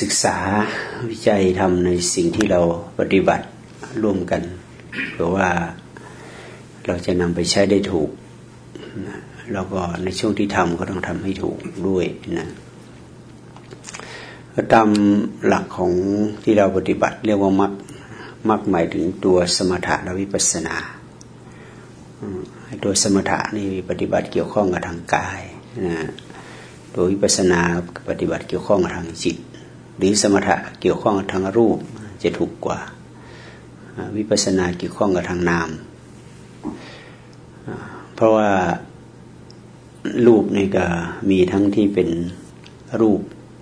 ศึกษาวิจัยทำในสิ่งที่เราปฏิบัติร่วมกันเพื่อว่าเราจะนำไปใช้ได้ถูกแล้วก็ในช่วงที่ทำก็ต้องทำให้ถูกด้วยนะตามหลักของที่เราปฏิบัติเรียกว่ามักมักหมายถึงตัวสมถะและวิปัสสนาตัวสมถะนี่ปฏิบัติเกี่ยวข้องกับทางกายนะโดยวิปัสสนาปฏิบัติเกี่ยวข้องกับทางจิต หรือสมถะเกี่ยวข้องกับทางรูปจะถูกกว่า วิปัสสนาเกี่ยวข้องกับทางนาม เพราะว่ารูปนี่ก็มีทั้งที่เป็นรูป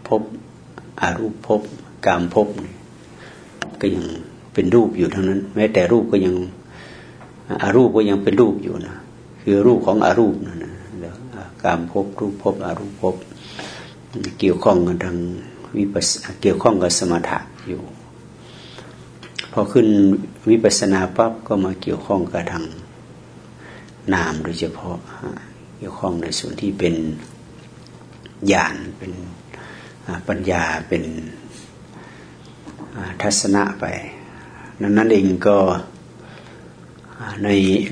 พบอารูปพบกามพบก็ยังเป็นรูปอยู่ทั้งนั้น แม้แต่รูปก็ยังอารูปก็ยังเป็นรูปอยู่นะ คือรูปของอารูปนะนะกามพบรูปพบอารูปพบเกี่ยวข้องกันทาง วิปัสเกี่ยวข้องกับสมถะอยู่ พอขึ้นวิปัสนาปั๊บก็มาเกี่ยวข้องกับทางนามโดยเฉพาะเกี่ยวข้องในส่วนที่เป็นญาณเป็นปัญญาเป็นทัศนะไป นั้นนั่นเองก็ใน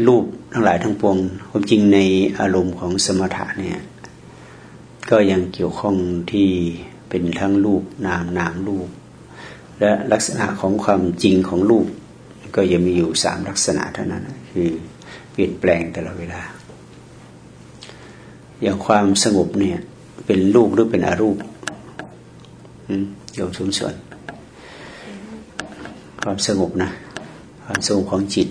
รูปทั้งหลายทั้งปวงความจริงในอารมณ์ของสมถะเนี่ย ก็ยังเกี่ยวข้องที่ เป็นทั้งรูปนามนามรูป และลักษณะของความจริงของรูป ก็ยังมีอยู่สามลักษณะเท่านั้นคือเปลี่ยนแปลงแต่ละเวลา อย่างความสงบเนี่ยเป็นรูปหรือเป็นอรูปโยมสมส่วน ความสงบนะ ความสงบของจิต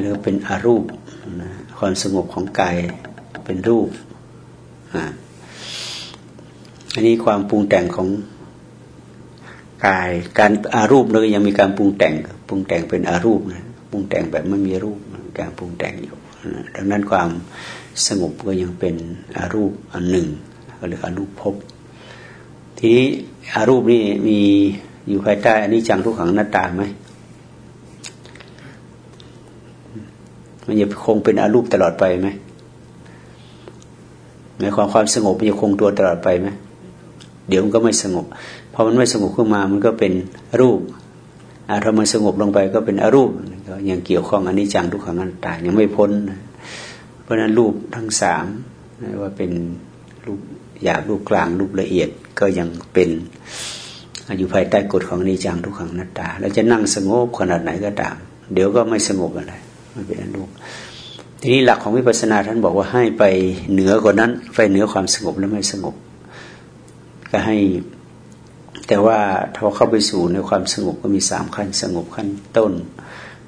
เรียกเป็นอรูปนะความสงบของกายเป็นรูปอั อันนี้ความปรุงแต่งของกาย การอารูปเราก็ยังมีการปรุงแต่ง ปรุงแต่งเป็นอารูปนะปรุงแต่งแบบไม่มีรูปการปรุงแต่งอยู่ดังนั้นความสงบก็ยังเป็นอารูปอันหนึ่งก็เรียกอารูปภพทีนี้อารูปนี่มีอยู่ภายใต้อันนี้จังทุกขังหน้าตาไหมมันจะคงเป็นอารูปตลอดไปไหมหมายความความสงบมันจะคงตัวตลอดไปไหม เดี๋ยวมันก็ไม่สงบพอมันไม่สงบขึ้นมามันก็เป็นรูปอาถ้ามันสงบลงไปก็เป็นอรูปยังเกี่ยวข้องอันนี้จังทุกขังนันตายังไม่พ้น เพราะนั้นรูปทั้งสามว่าเป็นรูปหยาบรูปกลางรูปละเอียดก็ยังเป็นอยู่ภายใต้กฎของนิจังทุกขังนัตตา แล้วจะนั่งสงบขนาดไหนก็ตาม เดี๋ยวก็ไม่สงบอะไรไม่เป็นอนุทีนี้หลักของวิปัสสนาท่านบอกว่าให้ไปเหนือกว่านั้น ไปเหนือความสงบแล้วไม่สงบ ก็ให้ แต่ว่าถ้าเข้าไปสู่ในความสงบก็มีสามขั้นสงบขั้นต้น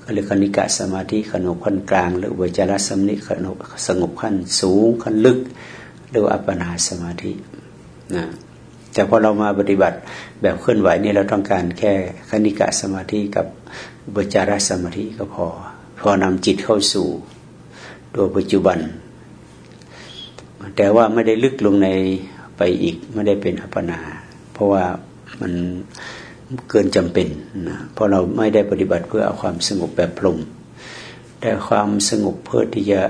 ก็เรียกคณิกะสมาธิขนบขั้นกลาง หรือวิจารสมนิขนบสงบขั้นสูงขั้นลึกเรียกว่าอัปปนาสมาธินะแต่พอเรามาปฏิบัติแบบเคลื่อนไหวนี่เราต้องการแค่คณิกะสมาธิกับวิจารสมาธิก็พอ พอนำจิตเข้าสู่ตัวปัจจุบัน แต่ว่าไม่ได้ลึกลงใน ไปอีกไม่ได้เป็นอัปปนา เพราะว่ามันเกินจำเป็นนะเพราะเราไม่ได้ปฏิบัติเพื่อเอาความสงบแบบพรมแต่ความสงบเพื่อที่จะ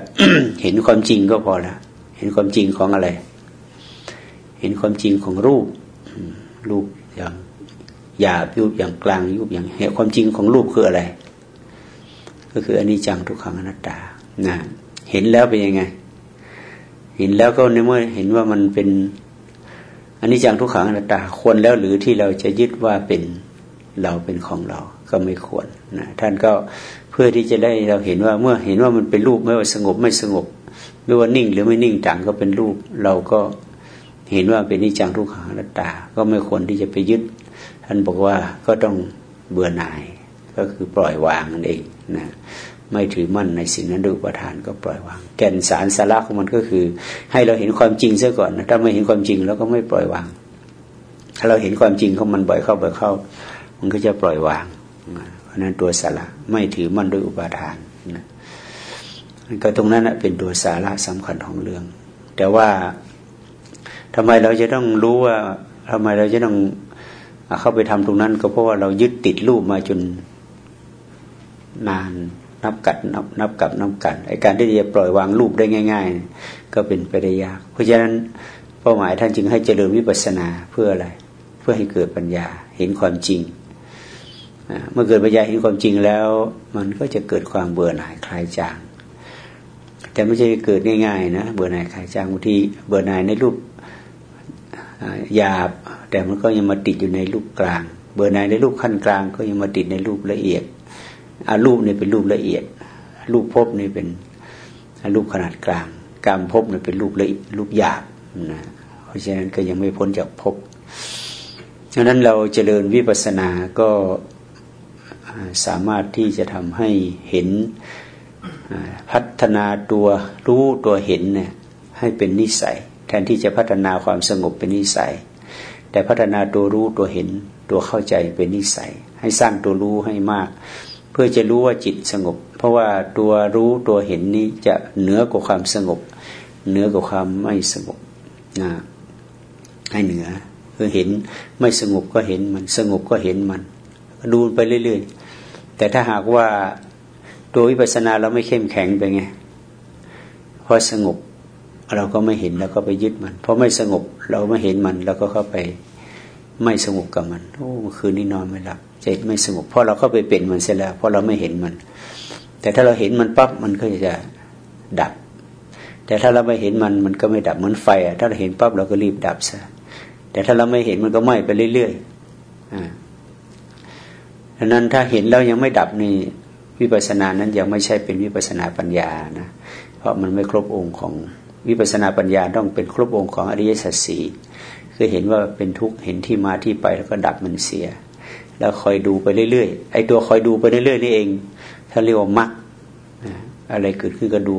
เห็นความจริงก็พอละเห็นความจริงของอะไร เห็นความจริงของรูป รูปอย่างหยาบยุบอย่างกลางยุบอย่างเห็นความจริงของรูปคืออะไร ก็คืออนิจจังทุกขังอนัตตานะเห็นแล้วเป็นยังไง เห็นแล้วก็ในเมื่อเห็นว่ามันเป็น อันนี้จังทุกขังอนัตตาควรแล้วหรือที่เราจะยึดว่าเป็นเราเป็นของเราก็ไม่ควรนะท่านก็เพื่อที่จะได้เราเห็นว่าเมื่อเห็นว่ามันเป็นรูปไม่ว่าสงบไม่สงบ ไม่ว่านิ่งหรือไม่นิ่งต่างก็เป็นรูป เราก็เห็นว่าเป็นนิจังทุกขังอนัตตา ก็ไม่ควรที่จะไปยึด ท่านบอกว่าก็ต้องเบื่อหน่ายก็คือปล่อยวางนั่นเองนะ ไม่ถือมั่นในสิ่งนั้นด้วยประทานก็ปล่อยวาง แก่นสารสาระของมันก็คือ ให้เราเห็นความจริงซะก่อนนะถ้าไม่เห็นความจริงเราก็ไม่ปล่อยวาง ถ้าเราเห็นความจริงของมันบ่อยเข้าบ่อยเข้า มันก็จะปล่อยวาง เพราะนั้นตัวสาระไม่ถือมั่นด้วยอุปาทานนะก็ตรงนั้นเป็นตัวสาระสำคัญของเรื่อง แต่ว่าทำไมเราจะต้องรู้ว่าทำไมเราจะต้องเข้าไปทำตรงนั้น ก็เพราะว่าเรายึดติดรูปมาจนนาน นับกัดนับนับกับนับกันไอการที่จะปล่อยวางรูปได้ง่าย ๆ ก็เป็นไปได้ยาก เพราะฉะนั้นเป้าหมายท่านจึงให้เจริญวิปัสสนาเพื่ออะไร เพื่อให้เกิดปัญญาเห็นความจริงเมื่อเกิดปัญญาเห็นความจริงแล้ว มันก็จะเกิดความเบื่อหน่ายคลายจาง แต่ไม่ใช่เกิดง่ายๆนะเบื่อหน่ายคลายจางบางทีเบื่อหน่ายในรูปหยาบ แต่มันก็ยังมาติดอยู่ในรูปกลาง เบื่อหน่ายในรูปขั้นกลาง ก็ยังมาติดในรูปละเอียด อารูปนี่เป็นรูปละเอียด รูปภพนี่เป็นรูปขนาดกลางกรรมภพนี่เป็นรูปละรูปหยาบนะเพราะฉะนั้นก็ยังไม่พ้นจากภพดังนั้นเราเจริญวิปัสสนาก็สามารถที่จะทำให้เห็นพัฒนาตัวรู้ตัวเห็นเนี่ยให้เป็นนิสัย แทนที่จะพัฒนาความสงบเป็นนิสัย แต่พัฒนาตัวรู้ตัวเห็นตัวเข้าใจเป็นนิสัย ให้สร้างตัวรู้ให้มาก เพื่อจะรู้ว่าจิตสงบ เพราะว่าตัวรู้ตัวเห็นนี้จะเหนือกว่าความสงบ เหนือกว่าความไม่สงบนะให้เหนือคือเห็นไม่สงบก็เห็นมันสงบก็เห็นมัน ดูไปเรื่อยๆ แต่ถ้าหากว่าตัววิปัสสนาเราไม่เข้มแข็งไปไงพอสงบเราก็ไม่เห็นแล้วก็ไปยึดมันเพราะไม่สงบเราไม่เห็นมัน แล้วก็เข้าไปไม่สงบกับมัน โอ้คืนนี้นอนไม่หลับ ใจไม่สงบเพราะเราเข้าไปเป็นมันเสียแล้ว เพราะเราไม่เห็นมัน แต่ถ้าเราเห็นมันปั๊บมันก็จะดับ แต่ถ้าเราไม่เห็นมันมันก็ไม่ดับเหมือนไฟอะถ้าเราเห็นปั๊บเราก็รีบดับซะแต่ถ้าเราไม่เห็นมันก็ไหม้ไปเรื่อยๆอ่าดังนั้นถ้าเห็นแล้วยังไม่ดับนี่วิปัสสนานั้นยังไม่ใช่เป็นวิปัสสนาปัญญานะเพราะมันไม่ครบองค์ของวิปัสสนาปัญญาต้องเป็นครบองค์ของอริยสัจสี่คือเห็นว่าเป็นทุกข์เห็นที่มาที่ไปแล้วก็ดับมันเสีย แล้วคอยดูไปเรื่อยๆไอ้ตัวคอยดูไปเรื่อยๆนี่เองถ้าเรียกว่ามักอะไรเกิดขึ้นก็ดู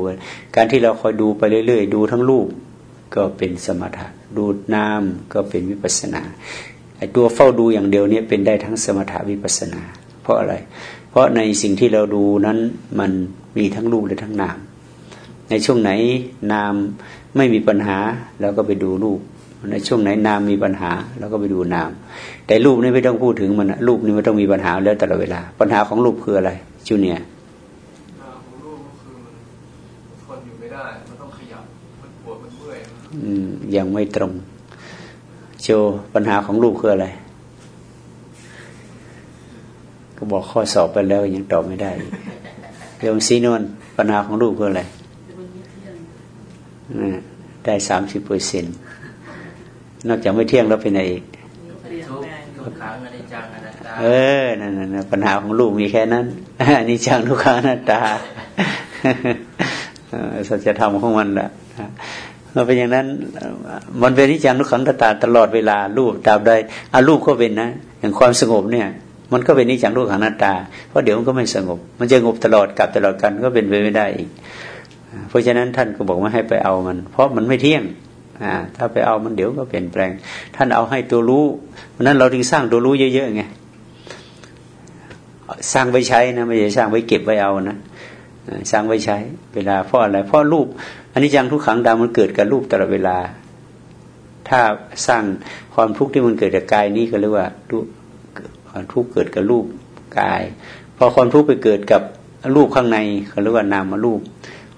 การที่เราคอยดูไปเรื่อยๆ ดูทั้งรูปก็เป็นสมถะ ดูนามก็เป็นวิปัสนาไอ้ตัวเฝ้าดูอย่างเดียวเนี้เป็นได้ทั้งสมถะวิปัสนา เพราะอะไร เพราะในสิ่งที่เราดูนั้นมันมีทั้งรูปและทั้งนาม ในช่วงไหนนามไม่มีปัญหาเราก็ไปดูรูป ในช่วงไหนนามมีปัญหาเราก็ไปดูนาม แต่รูปนี่ไม่ต้องพูดถึงมันรูปนี่ไม่ต้องมีปัญหาแล้วแต่ละเวลา ปัญหาของรูปคืออะไรจูเนียยังไม่ตรงโจปัญหาของลูกคืออะไร ก็บอกข้อสอบไปแล้วยังตอบไม่ได้เดี๋ยวซีนวนปัญหาของลูกคืออะไรได้สามสิบเปอร์เซ็นต์ นอกจากไม่เที่ยงแล้วเป็นไงอีกเออนั่นปัญหาของลูกมีแค่นั้นอันนี้จังทุกขังนัตตาสัจธรรมของมันแหละเราเป็นอย่างนั้น มันเป็นนิจังทุกขังตาตลอดเวลารูปตามใดอารูปก็เป็นนะ อย่างความสงบเนี่ย มันก็เป็นนิจังทุกขังนัตตา เพราะเดี๋ยวมันก็ไม่สงบ มันจะงบตลอดกลับตลอดกันก็เป็นไปไม่ได้อีก เพราะฉะนั้นท่านก็บอกว่าให้ไปเอามัน เพราะมันไม่เที่ยง อ่าถ้าไปเอามันเดี๋ยวก็เปลี่ยนแปลง ท่านเอาให้ตัวรู้นั้นเราถึงสร้างตัวรู้เยอะๆไงสร้างไว้ใช้นะไม่ใช่สร้างไว้เก็บไว้เอานะสร้างไว้ใช้ เวลาเพราะอะไรเพราะรูปอันนี้จังทุกขังดามันเกิดกับรูปตลอดเวลา ถ้าสร้างความทุกข์ที่มันเกิดจากกายนี้ก็เรียกว่าความทุกข์เกิดกับรูปกาย พอความทุกข์ไปเกิดกับรูปข้างในเขาเรียกว่านามมารูป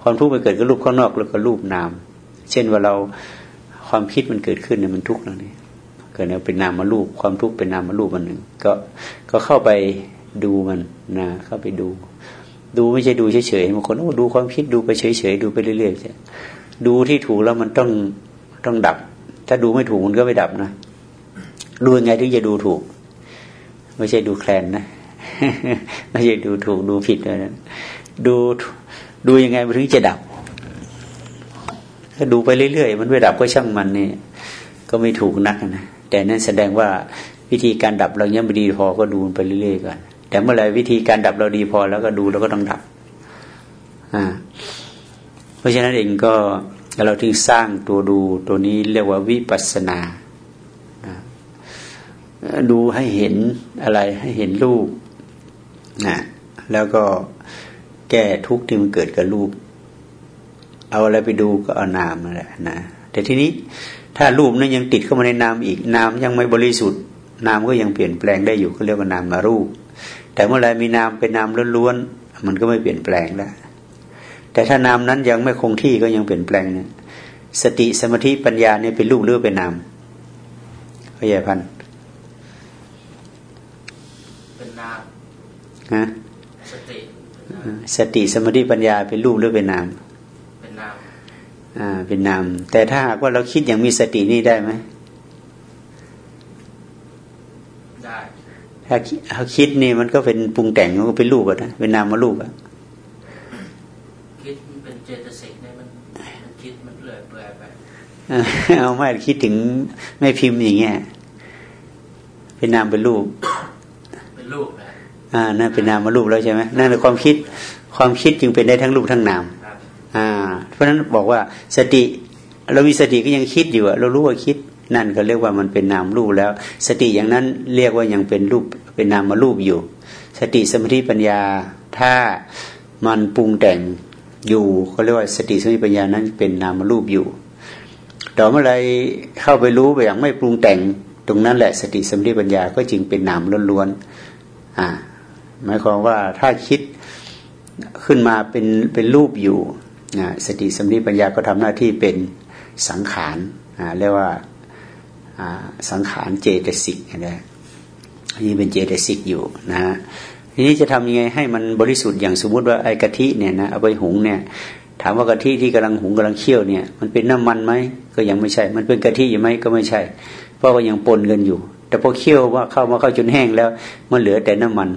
ความทุกข์ไปเกิดกับรูปข้างนอกแล้วก็รูปนาม เช่นว่าเรา ความคิดมันเกิดขึ้นเนี่ยมันทุกข์แล้วนี่เกิดเนี่ยเป็นนามรูป ความทุกข์เป็นนามรูปมันหนึ่งก็ก็เข้าไปดูมันนะเข้าไปดู ดูไม่ใช่ดูเฉยๆบางคนโอ้ดูความคิดดูไปเฉยๆดูไปเรื่อยๆใช่ดูที่ถูกแล้วมันต้องต้องดับ ถ้าดูไม่ถูกมันก็ไม่ดับนะดูยังไงถึงจะดูถูก ไม่ใช่ดูแคลนนะไม่ใช่ดูถูกดูผิดเลยนะดูดูยังไงมันถึงจะดับ ถ้าดูไปเรื่อยๆ มันไม่ดับก็ช่างมันนี่ก็ไม่ถูกนักนะแต่นั่นแสดงว่าวิธีการดับเรายังไม่ดีพอก็ดูไปเรื่อยๆก่อนแต่เมื่อไรวิธีการดับเราดีพอแล้วก็ดูแล้วก็ต้องดับ อ่า เพราะฉะนั้นเองก็เราถึงสร้างตัวดูตัวนี้เรียกว่าวิปัสนา ดูให้เห็นอะไรให้เห็นรูปนะแล้วก็แก้ทุกข์ที่มันเกิดกับรูป เอาอะไรไปดูก็เอานามนั่นแหละนะแต่ทีนี้ถ้ารูปนั้นยังติดเข้ามาในนามอีกนามยังไม่บริสุทธิ์ นามก็ยังเปลี่ยนแปลงได้อยู่เขาเรียกว่านามมารูป แต่เมื่อไรมีนามเป็นนามล้วนๆมันก็ไม่เปลี่ยนแปลงแล้วแต่ถ้านามนั้นยังไม่คงที่ก็ยังเปลี่ยนแปลงเนี่ยสติสมาธิปัญญาเนี่ยเป็นรูปหรือเป็นนามพยาพันามฮะสติสติสมาธิปัญญาเป็นรูปหรือเป็นนามเป็นนาม อ่าเป็นนามแต่ถ้าหากว่าเราคิดอย่างมีสตินี่ได้ไหมได้ถ้าเขาคิดนี่มันก็เป็นปรุงแต่งมันก็เป็นรูปอะนะเป็นนามมารูปอะคิดเป็นเจตสิกเนี่ยมันมันคิดมันเลื่อยเปื่อยไปเอาไม่คิดถึงไม่พิมพ์อย่างเงี้ยเป็นนามเป็นรูปเป็นรูปนะอ่านั่นเป็นนามมารูปแล้วใช่ไหมนั่นคือความคิดความคิดจึงเป็นได้ทั้งรูปทั้งนามอ่า เพราะฉะนั้นบอกว่าสติเรามีสติก็ยังคิดอยู่เรารู้ว่าคิดนั่นก็เรียกว่ามันเป็นนามรูปแล้ว สติอย่างนั้นเรียกว่ายังเป็นรูปเป็นนามมารูปอยู่ สติสมาธิปัญญา ถ้ามันปรุงแต่งอยู่เขาเรียกว่าสติสมาธิปัญญานั้นเป็นนามมารูปอยู่ต่อเมื่อไรเข้าไปรู้ไปอย่างไม่ปรุงแต่ง ตรงนั้นแหละสติสมาธิปัญญาก็จึงเป็นนามล้วนๆอ่าหมายความว่าถ้าคิดขึ้นมาเป็นเป็นรูปอยู่ นะสติสมาธิปัญญาก็ทำหน้าที่เป็นสังขารเรียกว่าสังขารเจตสิกนะนี่เป็นเจตสิกอยู่นะทีนี้จะทำยังไงให้มันบริสุทธิ์อย่างสมมุติว่าไอ้กะทิเนี่ยนะเอาไปหุงเนี่ย ถามว่ากะทิที่กำลังหุงกำลังเคี่ยวเนี่ย มันเป็นน้ำมันไหมก็ยังไม่ใช่ มันเป็นกะทิอยู่ไหมก็ไม่ใช่ เพราะว่ายังปนกันอยู่ แต่พอเคี่ยวว่าเข้ามาเข้าจนแห้งแล้ว มันเหลือแต่น้ำมัน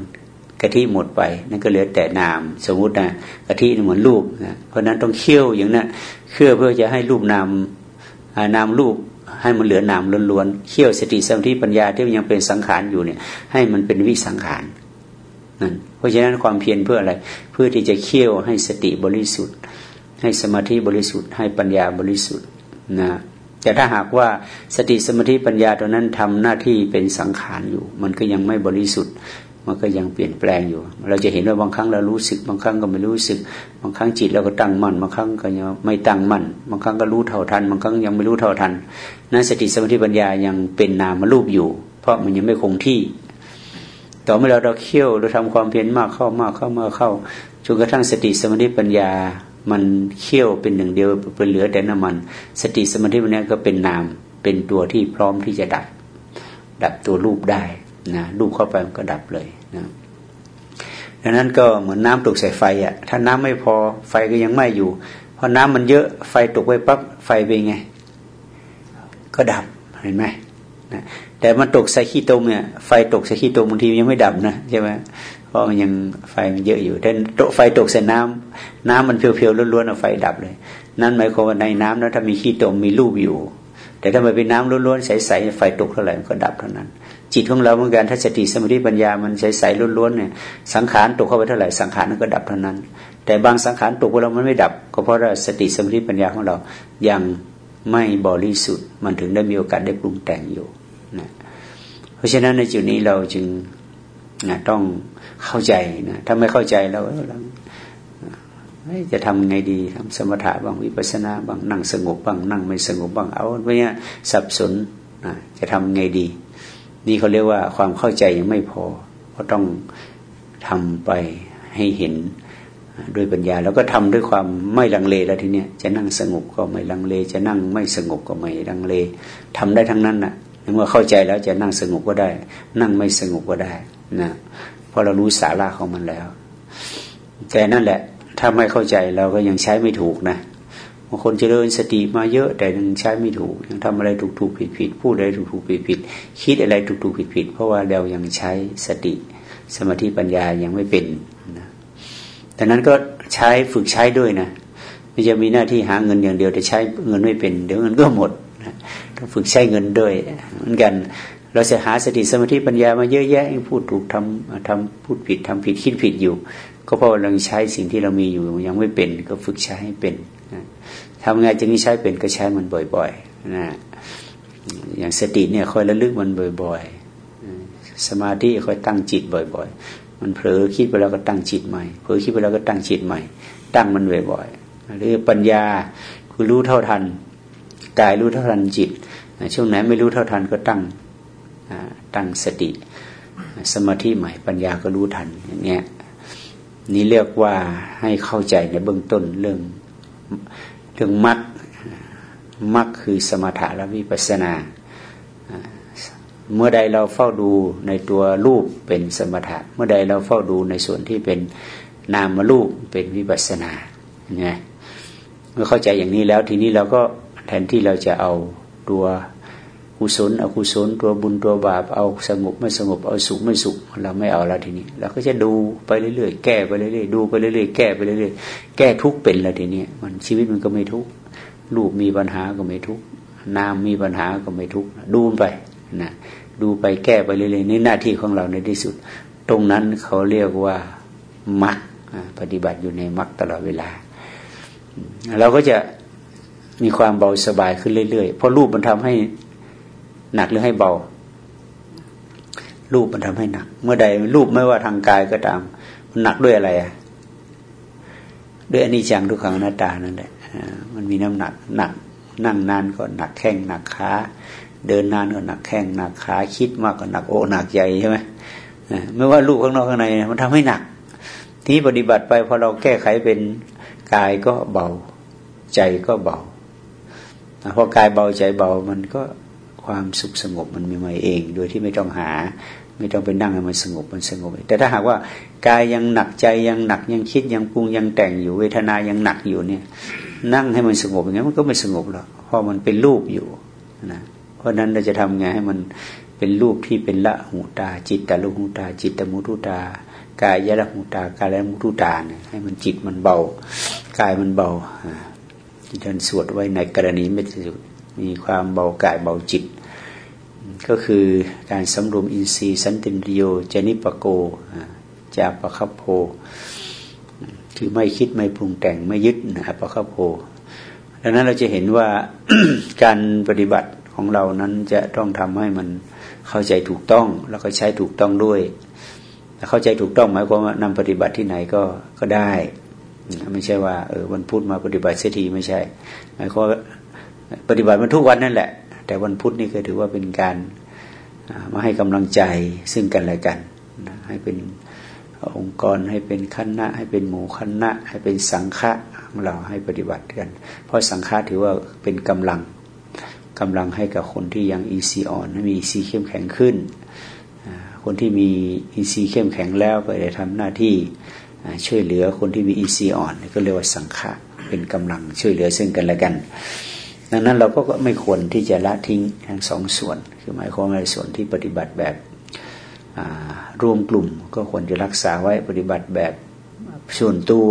กะทิหมดไปนั่นก็เหลือแต่น้ำสมมุตินะกะทิเหมือนลูกนะเพราะนั้นต้องเคี่ยวอย่างนั้นเคี่ยวเพื่อจะให้รูปนามนามรูปให้มันเหลือนามล้วนๆเขี่ยวสติสมาธิปัญญาที่มันยังเป็นสังขารอยู่เนี่ย ให้มันเป็นวิสังขารนั่นเพราะฉะนั้นความเพียรเพื่ออะไร เพื่อที่จะเขี่ยวให้สติบริสุทธิ์ ให้สมาธิบริสุทธิ์ ให้ปัญญาบริสุทธิ์นะแต่ถ้าหากว่าสติสมาธิปัญญาตัวนั้นทำหน้าที่เป็นสังขารอยู่ มันก็ยังไม่บริสุทธิ์ มันก็ยังเปลี่ยนแปลงอยู่ เราจะเห็นว่าบางครั้งเรารู้สึก บางครั้งก็ไม่รู้สึก บางครั้งจิตเราก็ตั้งมั่น บางครั้งก็ยังไม่ตั้งมั่น บางครั้งก็รู้เท่าทัน บางครั้งยังไม่รู้เท่าทัน นั้นสติสมาธิปัญญายังเป็นนามรูปอยู่ เพราะมันยังไม่คงที่ ต่อเมื่อเราเราเคี่ยวเราทำความเพียรมากเข้ามากเข้ามาเข้า จนกระทั่งสติสมาธิปัญญา มันเคี่ยวเป็นหนึ่งเดียวเป็นเหลือแต่น้ำมัน สติสมาธิปัญญาก็เป็นนาม เป็นตัวที่พร้อมที่จะดับ ดับตัวรูปได้นะรูปเข้าไปมันก็ดับเลย นะดังนั้นก็เหมือนน้าตกใส่ไฟอะ ถ้าน้ำไม่พอไฟก็ยังไหม้อยู่พอน้ำมันเยอะไฟตกไปปั๊บไฟเป็นไง ก็ดับเห็นไหมนะแต่มันตกใส่ขี้ตมเนี่ยไฟตกใส่ขี้ตมบางทียังไม่ดับนะใช่ไหมเพราะมันยังไฟมันเยอะอยู่แต่ไฟตกใส่น้ำน้ำมันเพียวๆล้วนๆเอาไฟดับเลย นั่นหมายความว่าในน้ำนะถ้ามีขี้ตมมีรูปอยู่ แต่ถ้ามันเป็นน้ำล้วนๆใสๆไฟตกเท่าไหร่มันก็ดับเท่านั้น จิตของเราเหมือนกันถ้าสติสมาธิปัญญามันใสๆล้วนๆเนี่ยสังขารตกเข้าไปเท่าไหร่สังขารนั้นก็ดับเท่านั้น แต่บางสังขารตกไปเรามันไม่ดับ ก็เพราะว่าสติสมาธิปัญญาของเรายังไม่บริสุทธิ์มันถึงได้มีโอกาสได้ปรุงแต่งอยู่นะเพราะฉะนั้นในจุดนี้เราจึงนะต้องเข้าใจนะถ้าไม่เข้าใจเราจะทำไงดีทำสมถะบางวิปัสนาบางนั่งสงบบางนั่งไม่สงบบางเอาเพราะเนี้ยสับสนนะจะทำไงดี นี่เขาเรียกว่าความเข้าใจยังไม่พอ ก็ต้องทำไปให้เห็นด้วยปัญญา แล้วก็ทำด้วยความไม่ลังเลแล้วทีเนี้ยจะนั่งสงบก็ไม่ลังเล จะนั่งไม่สงบก็ไม่ลังเลทำได้ทั้งนั้นนะ่ะเมื่อเข้าใจแล้วจะนั่งสงบก็ได้ นั่งไม่สงบก็ได้นะเพราะเรารู้สาระของมันแล้ว แต่นั่นแหละ ถ้าไม่เข้าใจเราก็ยังใช้ไม่ถูกนะ บางคนเจริญสติมาเยอะแต่ยังใช้ไม่ถูกยังทำอะไรถูกถูกผิดผิดพูดอะไรถูกถูกผิดผิดคิดอะไรถูกถูกผิดผิดเพราะว่าเรายังใช้สติสมาธิปัญญายังไม่เป็นนะดังนั้นก็ใช้ฝึกใช้ด้วยนะไม่จะมีหน้าที่หาเงินอย่างเดียวแต่ใช้เงินไม่เป็น เดี๋ยวเงินก็หมดนะต้องฝึกใช้เงินด้วยเหมือนกัน เราจะหาสติสมาธิปัญญามาเยอะแยะพูดถูกทำทำพูดผิดทำผิดคิดผิดอยู่ ก็เพราะเราใช้สิ่งที่เรามีอยู่ยังไม่เป็น ก็ฝึกใช้ให้เป็น ทำไงจึงใช้เป็นก็ใช้มันบ่อยๆนะอย่างสติเนี่ยคอยระลึกมันบ่อยๆ สมาธิคอยตั้งจิตบ่อย ๆ มันเผลอคิดไปแล้วก็ตั้งจิตใหม่ เผลอคิดไปแล้วก็ตั้งจิตใหม่ ตั้งมันบ่อยๆ หรือปัญญาคือรู้เท่าทันกายรู้เท่าทันจิต ช่วงไหนไม่รู้เท่าทันก็ตั้งตั้งสติ สมาธิใหม่ ปัญญาก็รู้ทันอย่างเงี้ยนี่เรียกว่าให้เข้าใจในเบื้องต้นเรื่อง เรื่องมัดมัดคือสมถะและวิปัสนา เมื่อใดเราเฝ้าดูในตัวรูปเป็นสมถะ เมื่อใดเราเฝ้าดูในส่วนที่เป็นนามรูปเป็นวิปัสนาเนี่ยเมื่อเข้าใจอย่างนี้แล้วทีนี้เราก็แทนที่เราจะเอาตัว กุศลอกุศลตัวบุญตัวบาปเอาสงบไม่สงบเอาสุขไม่สุขเราไม่เอาล้วทีนี้เราก็จะดูไปเรื่อยๆแก้ไปเรื่อยๆดูไปเรื่อยๆแก้ไปเรื่อยๆแก้ทุกเป็นล้วทีนี้มันชีวิตมันก็ไม่ทุกรูปมีปัญหาก็ไม่ทุกนามมีปัญหาก็ไม่ทุกดูไปนะดูไปแก้ไปเรื่อยๆนี่หน้าที่ของเราในที่สุด ตรงนั้นเขาเรียกว่ามักปฏิบัติอยู่ในมักตลอดเวลา เราก็จะมีความเบาสบายขึ้นเรื่อยๆเพราะรูปมันทำให้ หนักหรือให้เบา รูปมันทำให้หนัก เมื่อใดรูปไม่ว่าทางกายก็ตาม มันหนักด้วยอะไรอะด้วยอนิจจังทุกขังหน้าตานั่นแหละมันมีน้ำหนักหนัก นั่งนานก็หนักแข้งหนักขาเดินนานก็หนักแข้งหนักขาคิดมากก็หนักโอหนักใหญ่ใช่ไหมไม่ว่าลูกข้างนอกข้างใน มันทำให้หนัก ที่ปฏิบัติไปพอเราแก้ไขเป็นกายก็เบา ใจก็เบาพอกายเบาใจเบามันก็ ความสุขสงบมันมีมาเอง โดยที่ไม่ต้องหา ไม่ต้องไปนั่งให้มันสงบมันสงบ แต่ถ้าหากว่ากายยังหนักใจยังหนักยังคิดยังปรุงยังแต่งอยู่เวทนายังหนักอยู่เนี่ย นั่งให้มันสงบอย่างนี้มันก็ไม่สงบหรอกเพราะมันเป็นรูปอยู่นะเพราะนั้นเราจะทำไงให้มันเป็นรูปที่เป็นละหูตา จิตตะลุหูตา จิตตะมุทุตากายยะละหูตากายละมุทุตาเนี่ยให้มันจิตมันเบากายมันเบาที่ท่านสวดไว้ในกรณีไม่สุดมีความเบากายเบาจิต ก็คือการสำรวมอินทรีย์ สันตินริโยจนิปโกจาปะคับโพคือไม่คิดไม่ปรุงแต่งไม่ยึดนะปะคับโพดังนั้นเราจะเห็นว่าการปฏิบัติของเรานั้นจะต้องทำให้มันเข้าใจถูกต้อง แล้วก็ใช้ถูกต้องด้วยเข้าใจถูกต้องหมายความว่านำปฏิบัติที่ไหนก็ก็ได้ ไม่ใช่ว่าเออวันพุธมาปฏิบัติเสียทีไม่ใช่หมายความปฏิบัติมันทุกวันนั่นแหละ แต่วันพุธนี่ก็ถือว่าเป็นการมาให้กำลังใจซึ่งกันและกันให้เป็นองค์กรให้เป็นคณะ ให้เป็นหมู่คณะ ให้เป็นสังฆะของเราให้ปฏิบัติกัน เพราะสังฆะถือว่าเป็นกำลังกำลังให้กับคนที่ยังอีซีอ่อนให้มีอีซีเข้มแข็งขึ้น คนที่มีอีซีเข้มแข็งแล้วก็ได้ทำหน้าที่ช่วยเหลือคนที่มีอีซีอ่อนก็เรียกว่าสังฆะเป็นกำลังช่วยเหลือซึ่งกันและกัน ดังนั้นเราก็ไม่ควรที่จะละทิ้งทั้งสองส่วน คือหมายความว่าส่วนที่ปฏิบัติแบบรวมกลุ่ม ก็ควรจะรักษาไว้ปฏิบัติแบบส่วนตัว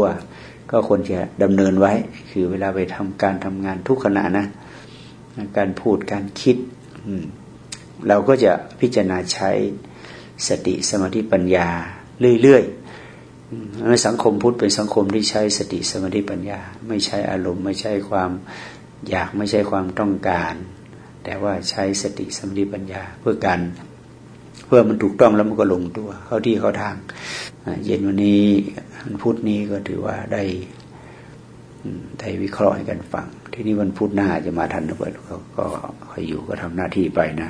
ก็ควรจะดำเนินไว้ คือเวลาไปทำการทำงานทุกขณะนะ การพูดการคิด เราก็จะพิจารณาใช้สติสมาธิปัญญาเรื่อยๆในสังคมพุทธเป็นสังคมที่ใช้สติสมาธิปัญญา ไม่ใช้อารมณ์ ไม่ใช่ความ อยากไม่ใช่ความต้องการ แต่ว่าใช้สติสัมิปัญญาเพื่อการเพื่อมันถูกต้องแล้วมันก็ลงตัว เข้าที่เข้าทาง เย็นวันนี้วันพุธนี้ก็ถือว่าได้ได้วิเคราะห์ให้กันฟัง ที่นี่วันพุธหน้าจะมาทันหรือเปล่าก็คอยอยู่ก็ทำหน้าที่ไปนะ